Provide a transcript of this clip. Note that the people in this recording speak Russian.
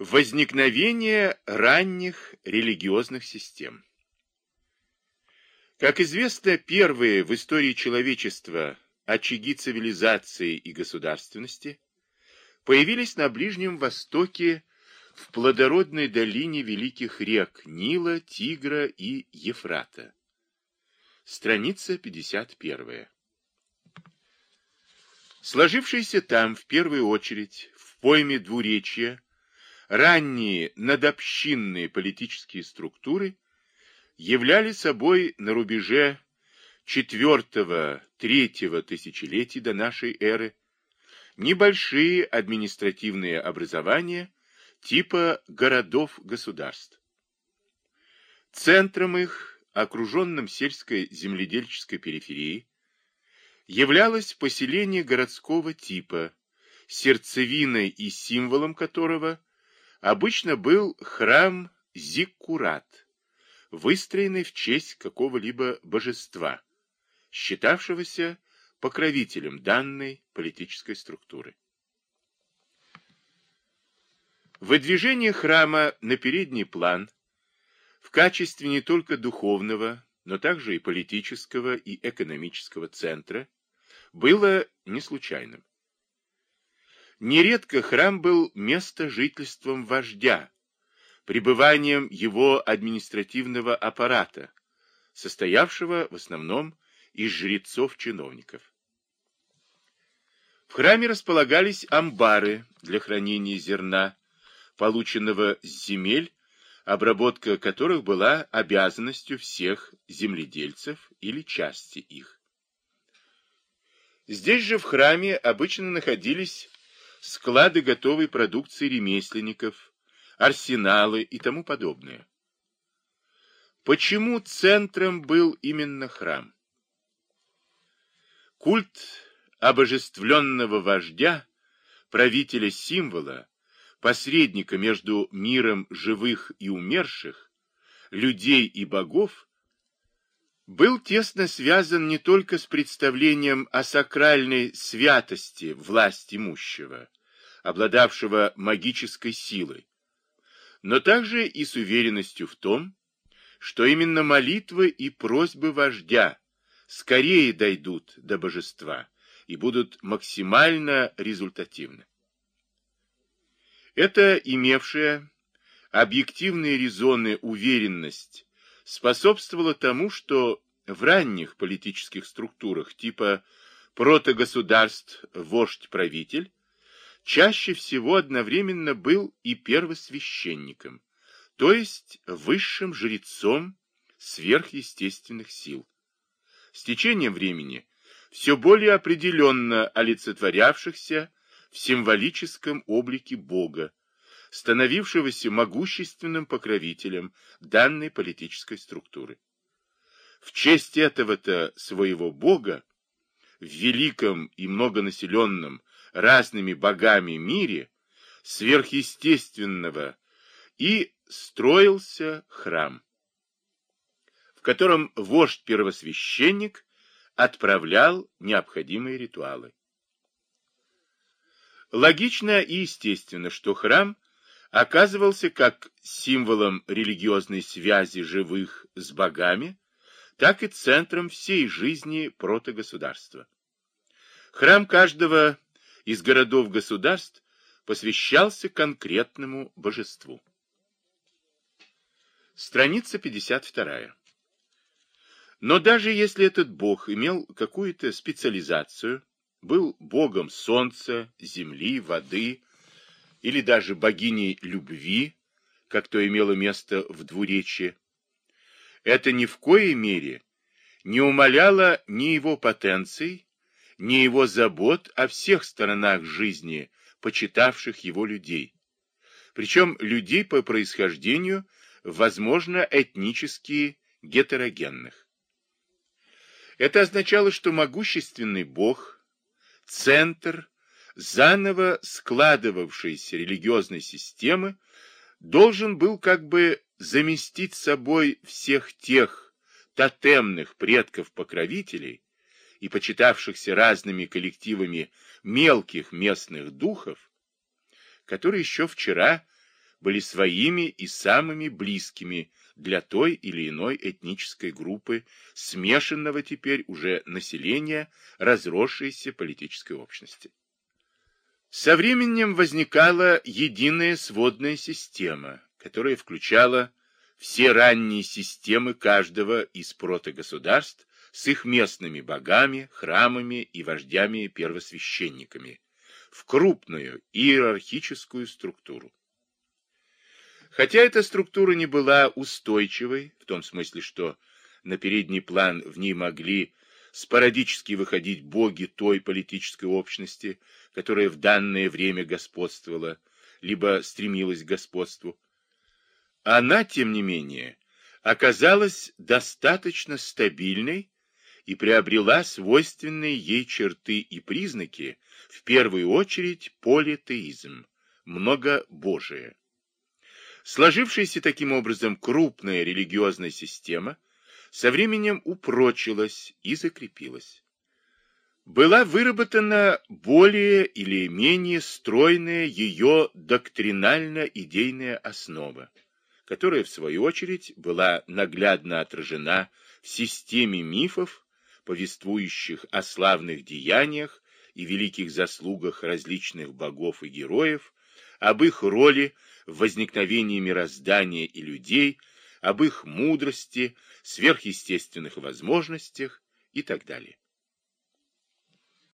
Возникновение ранних религиозных систем Как известно, первые в истории человечества очаги цивилизации и государственности появились на Ближнем Востоке в плодородной долине великих рек Нила, Тигра и Ефрата. Страница 51. Сложившиеся там, в первую очередь, в пойме двуречья, ранние надобщинные политические структуры являли собой на рубеже IV-III тысячелетий до нашей эры небольшие административные образования типа городов-государств. Центром их, окруженным сельской земледельческой периферией, являлось поселение городского типа, сердцевиной и символом которого обычно был храм Зиккурат, выстроенный в честь какого-либо божества, считавшегося покровителем данной политической структуры. Выдвижение храма на передний план в качестве не только духовного, но также и политического и экономического центра было не случайным. Нередко храм был место жительством вождя, пребыванием его административного аппарата, состоявшего в основном из жрецов-чиновников. В храме располагались амбары для хранения зерна, полученного с земель, обработка которых была обязанностью всех земледельцев или части их. Здесь же в храме обычно находились склады готовой продукции ремесленников, арсеналы и тому подобное. Почему центром был именно храм? Культ обожествленного вождя, правителя символа, посредника между миром живых и умерших, людей и богов, был тесно связан не только с представлением о сакральной святости власть имущего, обладавшего магической силой, но также и с уверенностью в том, что именно молитвы и просьбы вождя скорее дойдут до божества и будут максимально результативны. Это имевшая объективные резоны уверенность способствовала тому, что в ранних политических структурах типа протогосударств вождь-правитель чаще всего одновременно был и первосвященником, то есть высшим жрецом сверхъестественных сил. С течением времени все более определенно олицетворявшихся в символическом облике Бога, становившегося могущественным покровителем данной политической структуры. В честь этого-то своего Бога в великом и многонаселенном разными богами мире сверхъестественного и строился храм, в котором вождь-первосвященник отправлял необходимые ритуалы. Логично и естественно, что храм оказывался как символом религиозной связи живых с богами, так и центром всей жизни протогосударства. Храм каждого из городов-государств посвящался конкретному божеству. Страница 52. Но даже если этот бог имел какую-то специализацию, был богом солнца, земли, воды или даже богиней любви, как то имело место в двуречье, это ни в коей мере не умаляло ни его потенций, ни его забот о всех сторонах жизни почитавших его людей, причем людей по происхождению, возможно, этнически гетерогенных. Это означало, что могущественный бог, центр заново складывавшейся религиозной системы, должен был как бы заместить собой всех тех тотемных предков-покровителей и почитавшихся разными коллективами мелких местных духов, которые еще вчера были своими и самыми близкими для той или иной этнической группы, смешанного теперь уже населения разросшейся политической общности. Со временем возникала единая сводная система, которая включала все ранние системы каждого из протогосударств с их местными богами, храмами и вождями-первосвященниками в крупную иерархическую структуру. Хотя эта структура не была устойчивой, в том смысле, что на передний план в ней могли спорадически выходить боги той политической общности, которая в данное время господствовала, либо стремилась к господству, она, тем не менее, оказалась достаточно стабильной и приобрела свойственные ей черты и признаки, в первую очередь политеизм, многобожие. Сложившаяся таким образом крупная религиозная система со временем упрочилась и закрепилась. Была выработана более или менее стройная ее доктринально-идейная основа, которая, в свою очередь, была наглядно отражена в системе мифов, повествующих о славных деяниях и великих заслугах различных богов и героев, об их роли в возникновении мироздания и людей, об их мудрости, сверхъестественных возможностях и так далее.